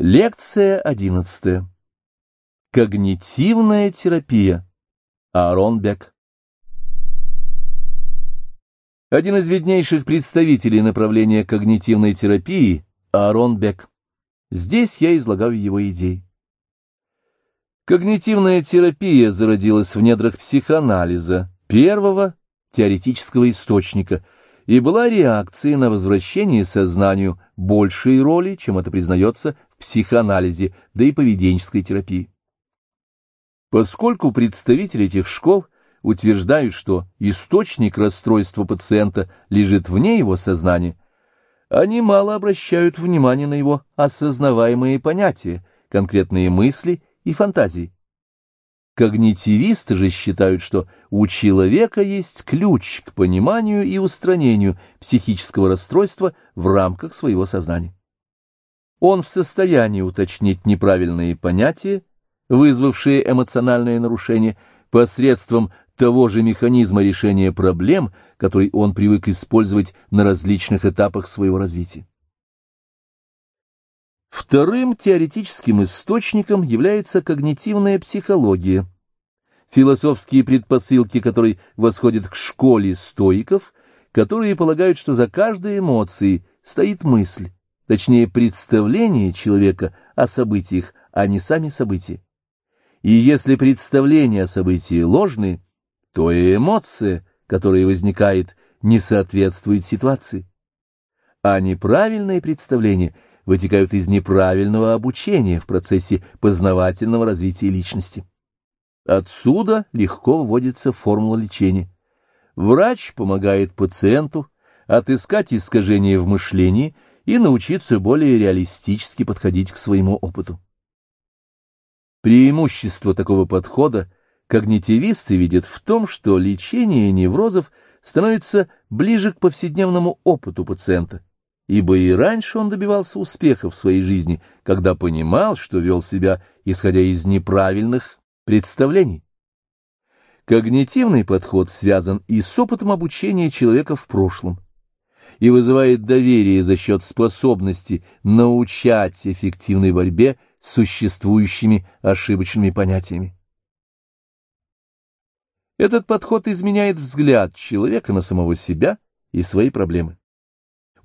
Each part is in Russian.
Лекция одиннадцатая. Когнитивная терапия. Аарон Бек. Один из виднейших представителей направления когнитивной терапии – Аарон Бек. Здесь я излагаю его идеи. Когнитивная терапия зародилась в недрах психоанализа, первого теоретического источника – и была реакцией на возвращение сознанию большей роли, чем это признается психоанализе, да и поведенческой терапии. Поскольку представители этих школ утверждают, что источник расстройства пациента лежит вне его сознания, они мало обращают внимания на его осознаваемые понятия, конкретные мысли и фантазии. Когнитивисты же считают, что у человека есть ключ к пониманию и устранению психического расстройства в рамках своего сознания. Он в состоянии уточнить неправильные понятия, вызвавшие эмоциональное нарушение, посредством того же механизма решения проблем, который он привык использовать на различных этапах своего развития. Вторым теоретическим источником является когнитивная психология, философские предпосылки которой восходят к школе стоиков, которые полагают, что за каждой эмоцией стоит мысль, точнее представление человека о событиях, а не сами события. И если представление о событии ложные, то и эмоция, которая возникает, не соответствует ситуации. А неправильные представления – вытекают из неправильного обучения в процессе познавательного развития личности. Отсюда легко вводится формула лечения. Врач помогает пациенту отыскать искажения в мышлении и научиться более реалистически подходить к своему опыту. Преимущество такого подхода когнитивисты видят в том, что лечение неврозов становится ближе к повседневному опыту пациента, ибо и раньше он добивался успеха в своей жизни, когда понимал, что вел себя, исходя из неправильных представлений. Когнитивный подход связан и с опытом обучения человека в прошлом и вызывает доверие за счет способности научать эффективной борьбе с существующими ошибочными понятиями. Этот подход изменяет взгляд человека на самого себя и свои проблемы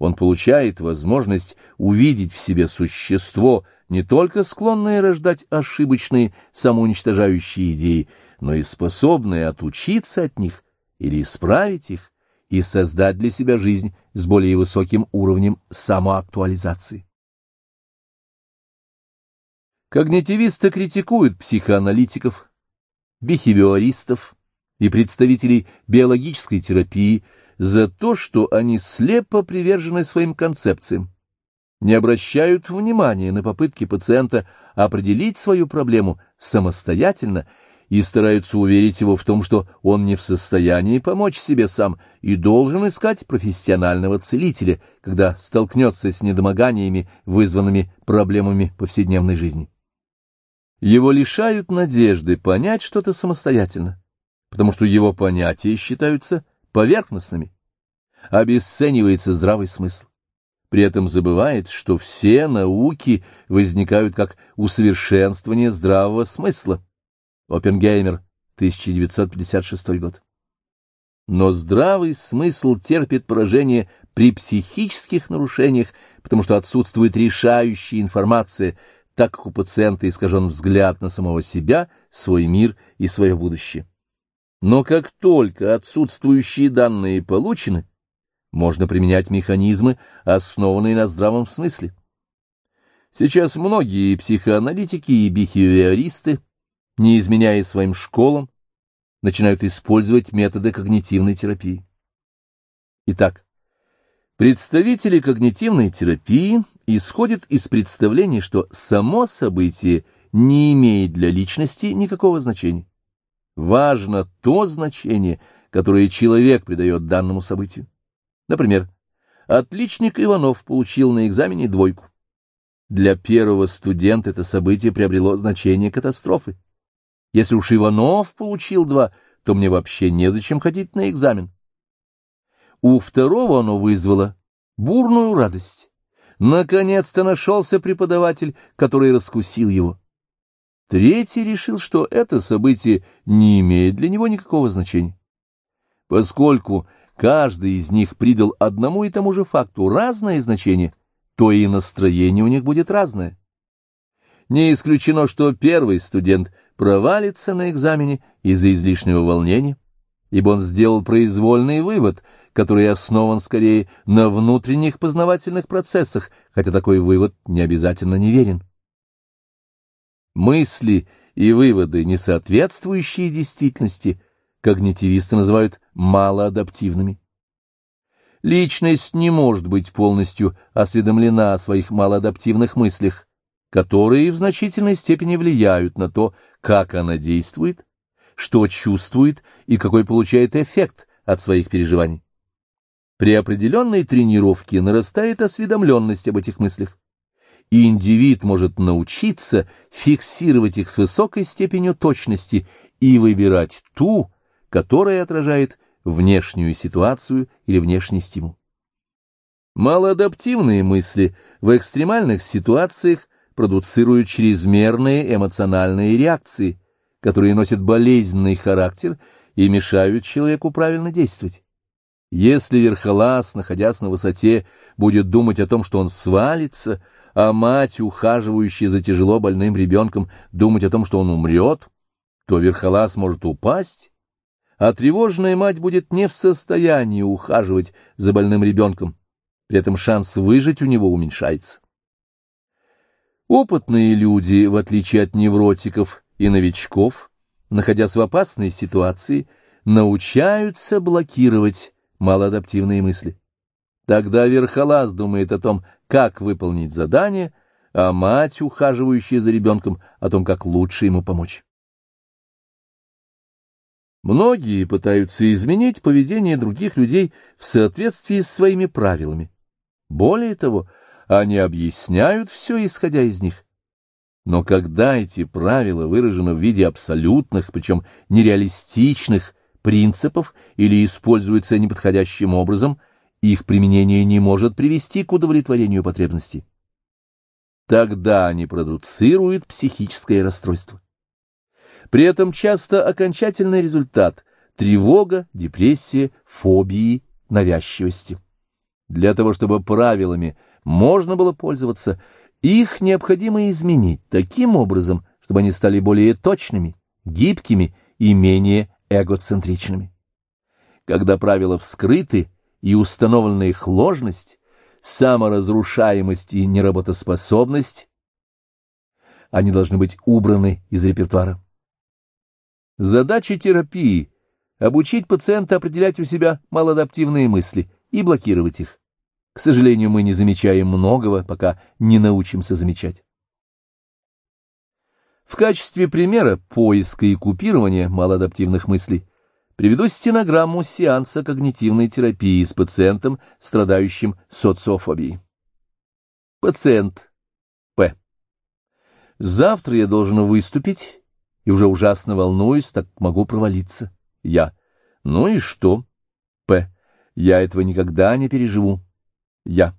он получает возможность увидеть в себе существо, не только склонное рождать ошибочные самоуничтожающие идеи, но и способное отучиться от них или исправить их и создать для себя жизнь с более высоким уровнем самоактуализации. Когнитивисты критикуют психоаналитиков, бихевиористов и представителей биологической терапии, за то, что они слепо привержены своим концепциям, не обращают внимания на попытки пациента определить свою проблему самостоятельно и стараются уверить его в том, что он не в состоянии помочь себе сам и должен искать профессионального целителя, когда столкнется с недомоганиями, вызванными проблемами повседневной жизни. Его лишают надежды понять что-то самостоятельно, потому что его понятия считаются поверхностными. Обесценивается здравый смысл. При этом забывает, что все науки возникают как усовершенствование здравого смысла. Оппенгеймер, 1956 год. Но здравый смысл терпит поражение при психических нарушениях, потому что отсутствует решающая информация, так как у пациента искажен взгляд на самого себя, свой мир и свое будущее. Но как только отсутствующие данные получены, можно применять механизмы, основанные на здравом смысле. Сейчас многие психоаналитики и бихевиористы, не изменяя своим школам, начинают использовать методы когнитивной терапии. Итак, представители когнитивной терапии исходят из представления, что само событие не имеет для личности никакого значения. Важно то значение, которое человек придает данному событию. Например, отличник Иванов получил на экзамене двойку. Для первого студента это событие приобрело значение катастрофы. Если уж Иванов получил два, то мне вообще незачем ходить на экзамен. У второго оно вызвало бурную радость, Наконец-то нашелся преподаватель, который раскусил его. Третий решил, что это событие не имеет для него никакого значения. Поскольку каждый из них придал одному и тому же факту разное значение, то и настроение у них будет разное. Не исключено, что первый студент провалится на экзамене из-за излишнего волнения, ибо он сделал произвольный вывод, который основан скорее на внутренних познавательных процессах, хотя такой вывод не обязательно неверен. Мысли и выводы, не соответствующие действительности, когнитивисты называют малоадаптивными. Личность не может быть полностью осведомлена о своих малоадаптивных мыслях, которые в значительной степени влияют на то, как она действует, что чувствует и какой получает эффект от своих переживаний. При определенной тренировке нарастает осведомленность об этих мыслях и индивид может научиться фиксировать их с высокой степенью точности и выбирать ту, которая отражает внешнюю ситуацию или внешний стимул. Малоадаптивные мысли в экстремальных ситуациях продуцируют чрезмерные эмоциональные реакции, которые носят болезненный характер и мешают человеку правильно действовать. Если верхолаз, находясь на высоте, будет думать о том, что он свалится, а мать, ухаживающая за тяжело больным ребенком, думать о том, что он умрет, то верхолаз может упасть, а тревожная мать будет не в состоянии ухаживать за больным ребенком, при этом шанс выжить у него уменьшается. Опытные люди, в отличие от невротиков и новичков, находясь в опасной ситуации, научаются блокировать малоадаптивные мысли. Тогда верхолаз думает о том, как выполнить задание, а мать, ухаживающая за ребенком, о том, как лучше ему помочь. Многие пытаются изменить поведение других людей в соответствии с своими правилами. Более того, они объясняют все, исходя из них. Но когда эти правила выражены в виде абсолютных, причем нереалистичных принципов или используются неподходящим образом – их применение не может привести к удовлетворению потребностей. Тогда они продуцируют психическое расстройство. При этом часто окончательный результат – тревога, депрессия, фобии, навязчивости. Для того, чтобы правилами можно было пользоваться, их необходимо изменить таким образом, чтобы они стали более точными, гибкими и менее эгоцентричными. Когда правила вскрыты, и установленная их ложность, саморазрушаемость и неработоспособность, они должны быть убраны из репертуара. Задача терапии – обучить пациента определять у себя малоадаптивные мысли и блокировать их. К сожалению, мы не замечаем многого, пока не научимся замечать. В качестве примера поиска и купирования малоадаптивных мыслей Приведу стенограмму сеанса когнитивной терапии с пациентом, страдающим социофобией. Пациент П. Завтра я должен выступить, и уже ужасно волнуюсь, так могу провалиться. Я. Ну и что? П. Я этого никогда не переживу. Я.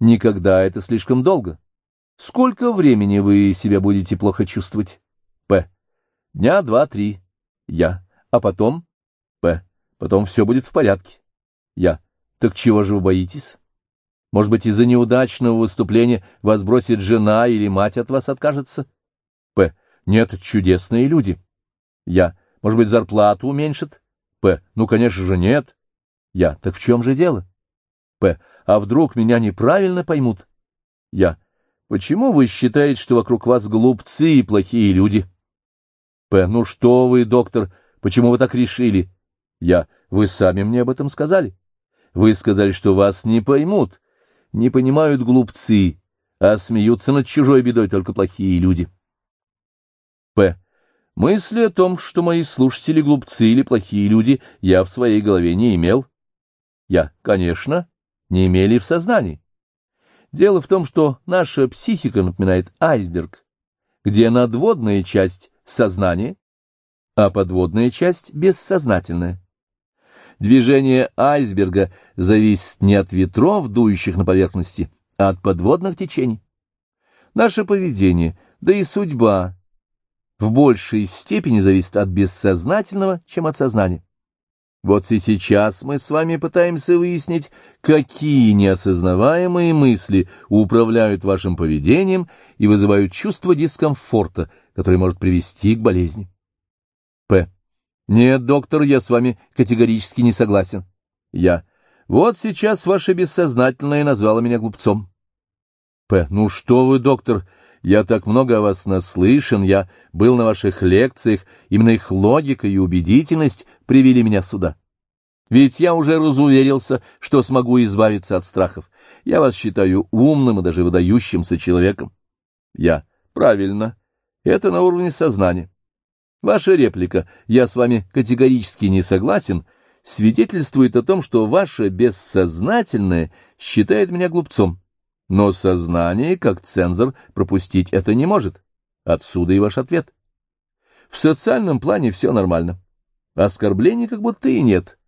Никогда это слишком долго. Сколько времени вы себя будете плохо чувствовать? П. Дня два-три. Я. А потом? П. Потом все будет в порядке. Я. Так чего же вы боитесь? Может быть, из-за неудачного выступления вас бросит жена или мать от вас откажется? П. Нет, чудесные люди. Я. Может быть, зарплату уменьшит? П. Ну, конечно же, нет. Я. Так в чем же дело? П. А вдруг меня неправильно поймут? Я. Почему вы считаете, что вокруг вас глупцы и плохие люди? П. Ну что вы, доктор, почему вы так решили? Я. Вы сами мне об этом сказали. Вы сказали, что вас не поймут. Не понимают глупцы, а смеются над чужой бедой только плохие люди. П. Мысли о том, что мои слушатели глупцы или плохие люди, я в своей голове не имел. Я, конечно, не имели в сознании. Дело в том, что наша психика напоминает айсберг, где надводная часть — сознание, а подводная часть — бессознательная. Движение айсберга зависит не от ветров, дующих на поверхности, от подводных течений. Наше поведение, да и судьба в большей степени зависит от бессознательного, чем от сознания. Вот и сейчас мы с вами пытаемся выяснить, какие неосознаваемые мысли управляют вашим поведением и вызывают чувство дискомфорта, которое может привести к болезни. П. Нет, доктор, я с вами категорически не согласен. Я. Вот сейчас ваше бессознательное назвало меня глупцом. П. Ну что вы, доктор, я так много о вас наслышан, я был на ваших лекциях, именно их логика и убедительность привели меня сюда. Ведь я уже разуверился, что смогу избавиться от страхов. Я вас считаю умным и даже выдающимся человеком. Я. Правильно. Это на уровне сознания. Ваша реплика «я с вами категорически не согласен» свидетельствует о том, что ваше бессознательное считает меня глупцом. Но сознание, как цензор, пропустить это не может. Отсюда и ваш ответ. В социальном плане все нормально. Оскорблений как будто и нет.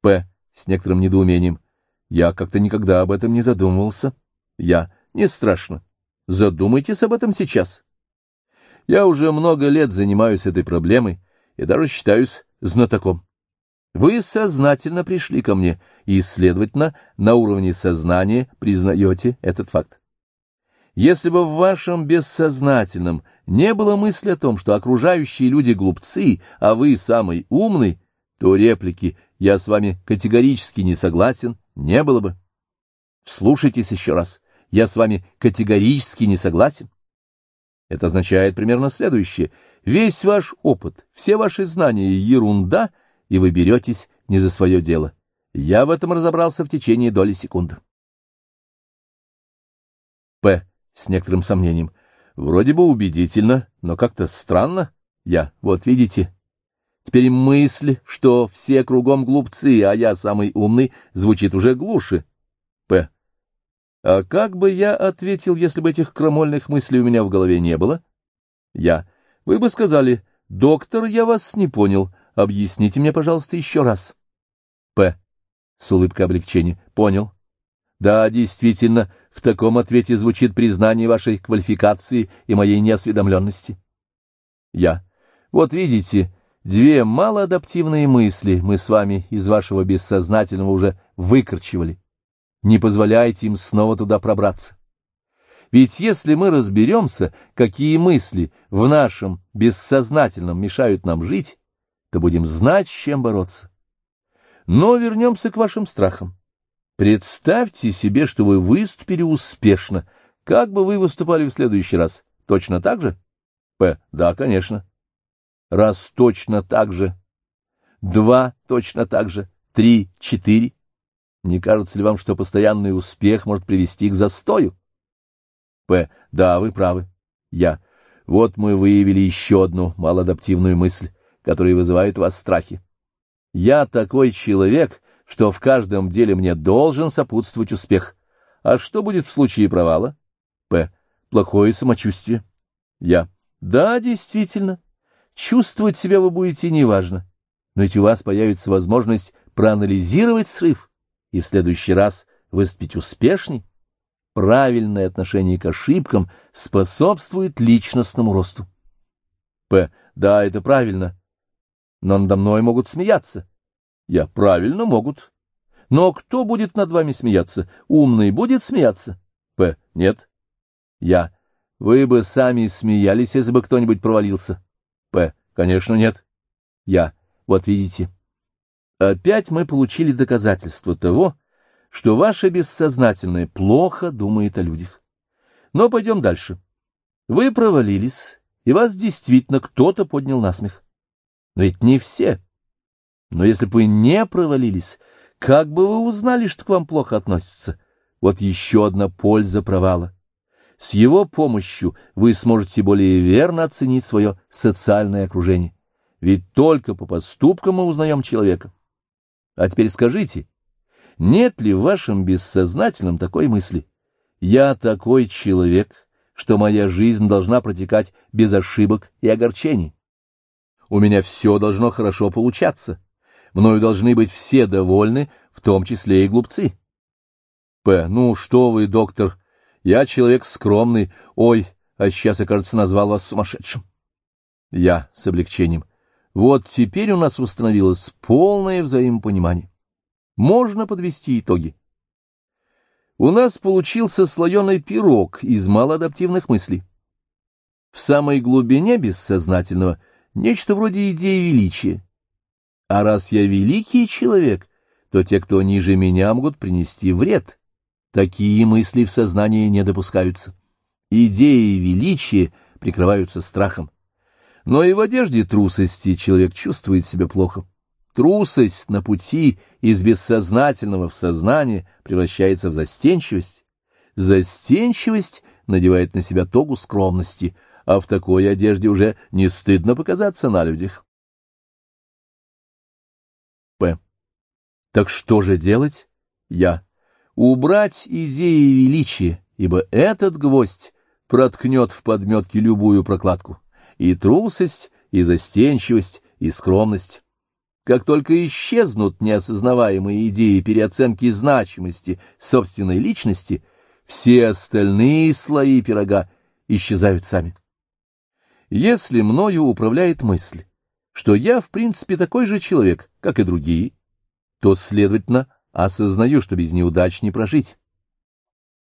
П. С некоторым недоумением. Я как-то никогда об этом не задумывался. Я. Не страшно. Задумайтесь об этом сейчас. Я уже много лет занимаюсь этой проблемой и даже считаюсь знатоком. Вы сознательно пришли ко мне и, следовательно, на уровне сознания признаете этот факт. Если бы в вашем бессознательном не было мысли о том, что окружающие люди глупцы, а вы самый умный, то реплики «я с вами категорически не согласен» не было бы. Слушайтесь еще раз. Я с вами категорически не согласен. Это означает примерно следующее. Весь ваш опыт, все ваши знания — ерунда — и вы беретесь не за свое дело. Я в этом разобрался в течение доли секунды. П. С некоторым сомнением. Вроде бы убедительно, но как-то странно. Я. Вот видите. Теперь мысль, что все кругом глупцы, а я самый умный, звучит уже глуше. П. А как бы я ответил, если бы этих крамольных мыслей у меня в голове не было? Я. Вы бы сказали, доктор, я вас не понял, Объясните мне, пожалуйста, еще раз. П. С улыбкой облегчения. Понял. Да, действительно, в таком ответе звучит признание вашей квалификации и моей неосведомленности. Я. Вот видите, две малоадаптивные мысли мы с вами из вашего бессознательного уже выкорчевали. Не позволяйте им снова туда пробраться. Ведь если мы разберемся, какие мысли в нашем бессознательном мешают нам жить, то будем знать, с чем бороться. Но вернемся к вашим страхам. Представьте себе, что вы выступили успешно. Как бы вы выступали в следующий раз? Точно так же? П. Да, конечно. Раз точно так же. Два точно так же. Три, четыре. Не кажется ли вам, что постоянный успех может привести к застою? П. Да, вы правы. Я. Вот мы выявили еще одну малоадаптивную мысль которые вызывают у вас страхи. Я такой человек, что в каждом деле мне должен сопутствовать успех. А что будет в случае провала? П. Плохое самочувствие. Я. Да, действительно. Чувствовать себя вы будете неважно. Но ведь у вас появится возможность проанализировать срыв и в следующий раз выступить успешней. Правильное отношение к ошибкам способствует личностному росту. П. Да, это правильно но надо мной могут смеяться. Я правильно могут. Но кто будет над вами смеяться? Умный будет смеяться? П. Нет. Я. Вы бы сами смеялись, если бы кто-нибудь провалился. П. Конечно, нет. Я. Вот видите. Опять мы получили доказательство того, что ваше бессознательное плохо думает о людях. Но пойдем дальше. Вы провалились, и вас действительно кто-то поднял на смех. Но ведь не все. Но если бы вы не провалились, как бы вы узнали, что к вам плохо относятся? Вот еще одна польза провала. С его помощью вы сможете более верно оценить свое социальное окружение. Ведь только по поступкам мы узнаем человека. А теперь скажите, нет ли в вашем бессознательном такой мысли? Я такой человек, что моя жизнь должна протекать без ошибок и огорчений. У меня все должно хорошо получаться. Мною должны быть все довольны, в том числе и глупцы. П. Ну, что вы, доктор, я человек скромный. Ой, а сейчас, кажется, назвал вас сумасшедшим. Я с облегчением. Вот теперь у нас установилось полное взаимопонимание. Можно подвести итоги. У нас получился слоеный пирог из малоадаптивных мыслей. В самой глубине бессознательного нечто вроде идеи величия. А раз я великий человек, то те, кто ниже меня, могут принести вред. Такие мысли в сознании не допускаются. Идеи величия прикрываются страхом. Но и в одежде трусости человек чувствует себя плохо. Трусость на пути из бессознательного в сознание превращается в застенчивость. Застенчивость надевает на себя тогу скромности, а в такой одежде уже не стыдно показаться на людях. П. Так что же делать? Я. Убрать идеи величия, ибо этот гвоздь проткнет в подметке любую прокладку. И трусость, и застенчивость, и скромность. Как только исчезнут неосознаваемые идеи переоценки значимости собственной личности, все остальные слои пирога исчезают сами. Если мною управляет мысль, что я, в принципе, такой же человек, как и другие, то, следовательно, осознаю, что без неудач не прожить.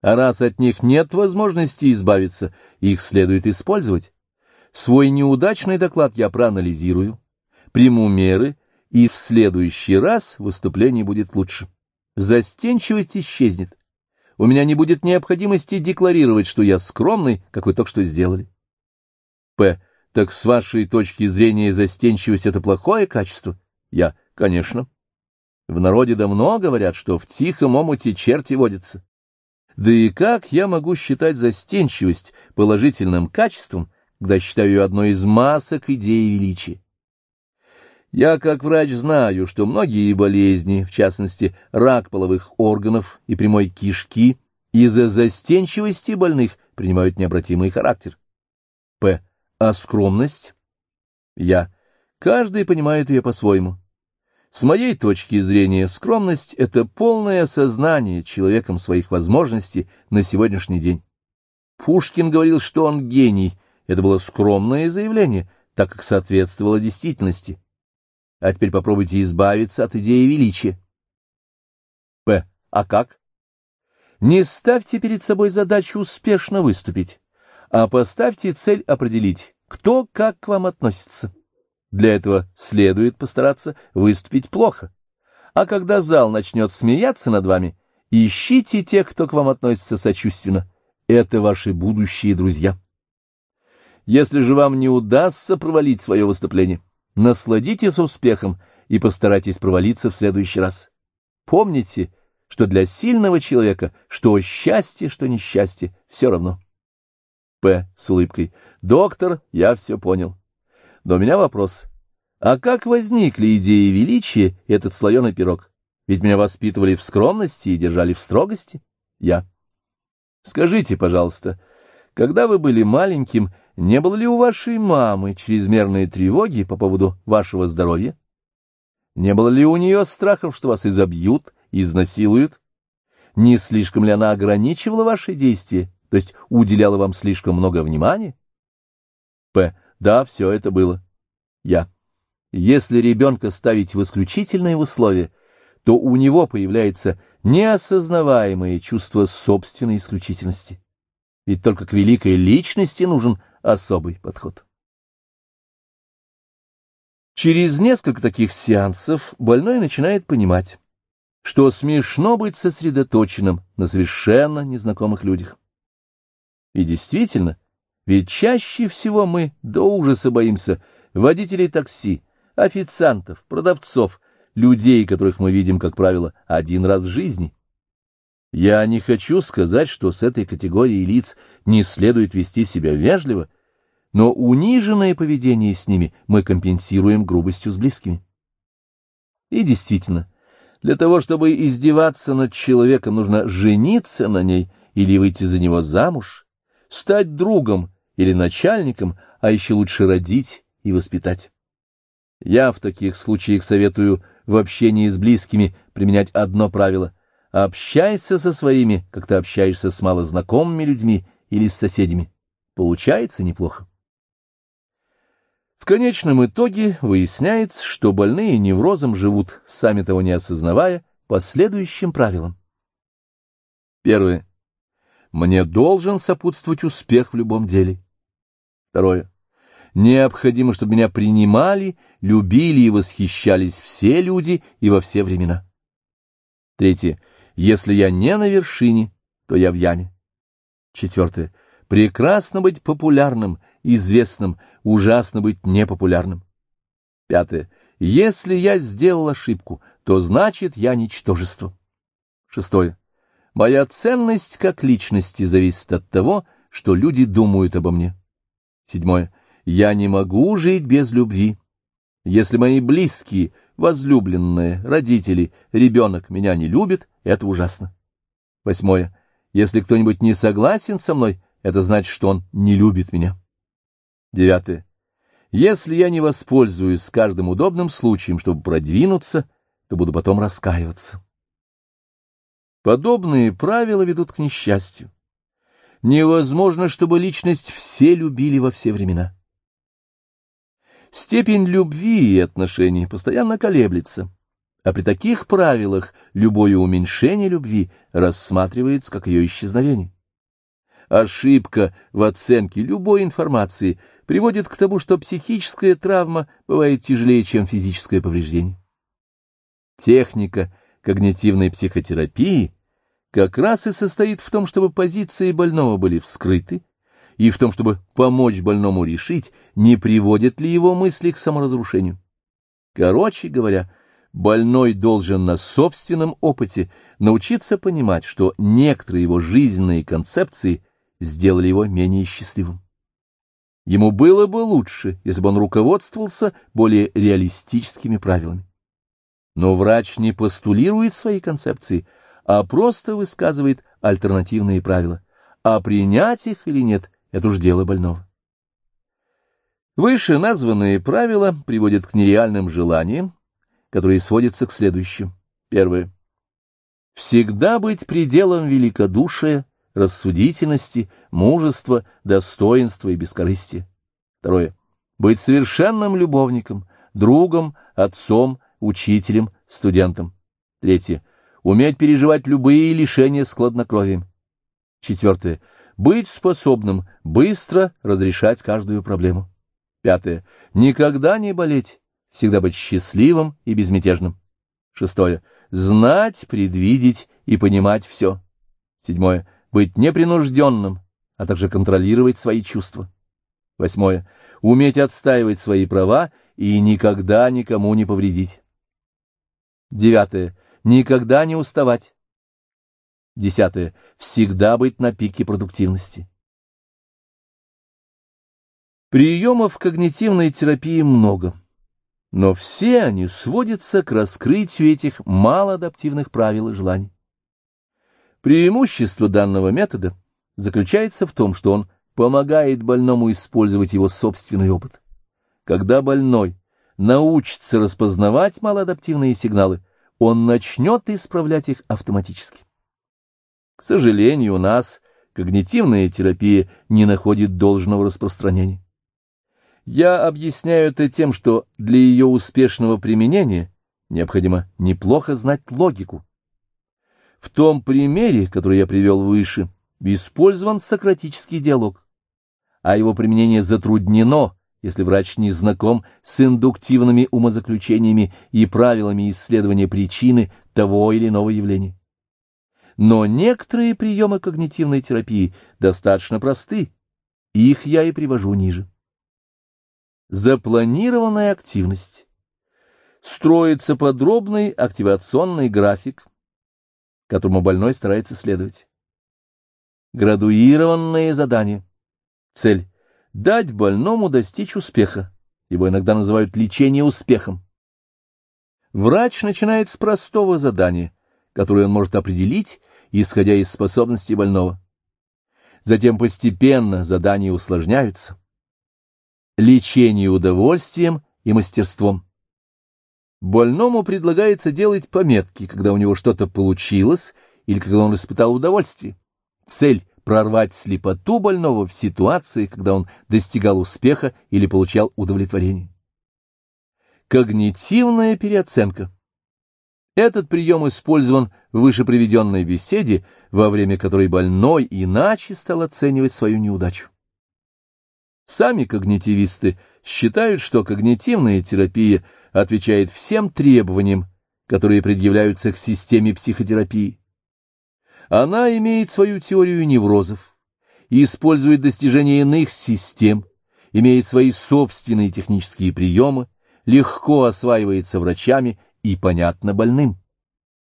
А раз от них нет возможности избавиться, их следует использовать. Свой неудачный доклад я проанализирую, приму меры и в следующий раз выступление будет лучше. Застенчивость исчезнет. У меня не будет необходимости декларировать, что я скромный, как вы только что сделали. П. Так с вашей точки зрения застенчивость — это плохое качество? Я. Конечно. В народе давно говорят, что в тихом омуте черти водятся. Да и как я могу считать застенчивость положительным качеством, когда считаю ее одной из масок идеи величия? Я, как врач, знаю, что многие болезни, в частности, рак половых органов и прямой кишки, из-за застенчивости больных принимают необратимый характер. П. А скромность? Я. Каждый понимает ее по-своему. С моей точки зрения, скромность — это полное осознание человеком своих возможностей на сегодняшний день. Пушкин говорил, что он гений. Это было скромное заявление, так как соответствовало действительности. А теперь попробуйте избавиться от идеи величия. П. А как? Не ставьте перед собой задачу успешно выступить, а поставьте цель определить, кто как к вам относится. Для этого следует постараться выступить плохо. А когда зал начнет смеяться над вами, ищите тех, кто к вам относится сочувственно. Это ваши будущие друзья. Если же вам не удастся провалить свое выступление, насладитесь успехом и постарайтесь провалиться в следующий раз. Помните, что для сильного человека что счастье, что несчастье, все равно. П. с улыбкой. Доктор, я все понял. Но у меня вопрос. А как возникли идеи величия и этот слоеный пирог? Ведь меня воспитывали в скромности и держали в строгости. Я. Скажите, пожалуйста, когда вы были маленьким, не было ли у вашей мамы чрезмерной тревоги по поводу вашего здоровья? Не было ли у нее страхов, что вас изобьют, изнасилуют? Не слишком ли она ограничивала ваши действия, то есть уделяла вам слишком много внимания? П. Да, все это было. Я. Если ребенка ставить в исключительные условия, то у него появляется неосознаваемое чувство собственной исключительности. Ведь только к великой личности нужен особый подход. Через несколько таких сеансов больной начинает понимать, что смешно быть сосредоточенным на совершенно незнакомых людях. И действительно, ведь чаще всего мы до ужаса боимся водителей такси, официантов, продавцов, людей, которых мы видим, как правило, один раз в жизни. Я не хочу сказать, что с этой категорией лиц не следует вести себя вежливо, но униженное поведение с ними мы компенсируем грубостью с близкими. И действительно, для того, чтобы издеваться над человеком, нужно жениться на ней или выйти за него замуж, стать другом или начальником, а еще лучше родить и воспитать. Я в таких случаях советую в общении с близкими применять одно правило общайся со своими, как ты общаешься с малознакомыми людьми или с соседями. Получается неплохо. В конечном итоге выясняется, что больные неврозом живут, сами того не осознавая, по следующим правилам. Первое. Мне должен сопутствовать успех в любом деле. Второе. Необходимо, чтобы меня принимали, любили и восхищались все люди и во все времена. Третье. Если я не на вершине, то я в яме. Четвертое. Прекрасно быть популярным, известным, ужасно быть непопулярным. Пятое. Если я сделал ошибку, то значит я ничтожество. Шестое. Моя ценность как личности зависит от того, что люди думают обо мне. Седьмое. Я не могу жить без любви. Если мои близкие, возлюбленные, родители, ребенок меня не любят, это ужасно. Восьмое. Если кто-нибудь не согласен со мной, это значит, что он не любит меня. Девятое. Если я не воспользуюсь каждым удобным случаем, чтобы продвинуться, то буду потом раскаиваться. Подобные правила ведут к несчастью. Невозможно, чтобы личность все любили во все времена. Степень любви и отношений постоянно колеблется, а при таких правилах любое уменьшение любви рассматривается как ее исчезновение. Ошибка в оценке любой информации приводит к тому, что психическая травма бывает тяжелее, чем физическое повреждение. Техника когнитивной психотерапии как раз и состоит в том, чтобы позиции больного были вскрыты, и в том, чтобы помочь больному решить, не приводят ли его мысли к саморазрушению. Короче говоря, больной должен на собственном опыте научиться понимать, что некоторые его жизненные концепции сделали его менее счастливым. Ему было бы лучше, если бы он руководствовался более реалистическими правилами. Но врач не постулирует свои концепции, а просто высказывает альтернативные правила. А принять их или нет – это уж дело больного. Выше названные правила приводят к нереальным желаниям, которые сводятся к следующим. Первое. Всегда быть пределом великодушия, рассудительности, мужества, достоинства и бескорыстия. Второе. Быть совершенным любовником, другом, отцом, учителем, студентом. Третье. Уметь переживать любые лишения с хладнокровием. Четвертое. Быть способным быстро разрешать каждую проблему. Пятое. Никогда не болеть, всегда быть счастливым и безмятежным. Шестое. Знать, предвидеть и понимать все. Седьмое. Быть непринужденным, а также контролировать свои чувства. Восьмое. Уметь отстаивать свои права и никогда никому не повредить. Девятое. Никогда не уставать. Десятое. Всегда быть на пике продуктивности. Приемов когнитивной терапии много, но все они сводятся к раскрытию этих малоадаптивных правил и желаний. Преимущество данного метода заключается в том, что он помогает больному использовать его собственный опыт. Когда больной научится распознавать малоадаптивные сигналы, он начнет исправлять их автоматически. К сожалению, у нас когнитивная терапия не находит должного распространения. Я объясняю это тем, что для ее успешного применения необходимо неплохо знать логику. В том примере, который я привел выше, использован сократический диалог, а его применение затруднено, если врач не знаком с индуктивными умозаключениями и правилами исследования причины того или иного явления. Но некоторые приемы когнитивной терапии достаточно просты, их я и привожу ниже. Запланированная активность. Строится подробный активационный график, которому больной старается следовать. Градуированные задания. Цель – дать больному достичь успеха. Его иногда называют лечение успехом. Врач начинает с простого задания – которую он может определить, исходя из способностей больного. Затем постепенно задания усложняются. Лечение удовольствием и мастерством. Больному предлагается делать пометки, когда у него что-то получилось или когда он испытал удовольствие. Цель — прорвать слепоту больного в ситуации, когда он достигал успеха или получал удовлетворение. Когнитивная переоценка. Этот прием использован в выше приведенной беседе, во время которой больной иначе стал оценивать свою неудачу. Сами когнитивисты считают, что когнитивная терапия отвечает всем требованиям, которые предъявляются к системе психотерапии. Она имеет свою теорию неврозов использует достижения иных систем, имеет свои собственные технические приемы, легко осваивается врачами и понятно больным.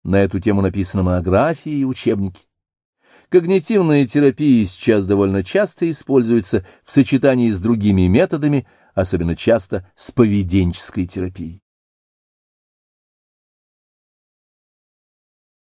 На эту тему написаны монографии и учебники. Когнитивная терапия сейчас довольно часто используется в сочетании с другими методами, особенно часто с поведенческой терапией.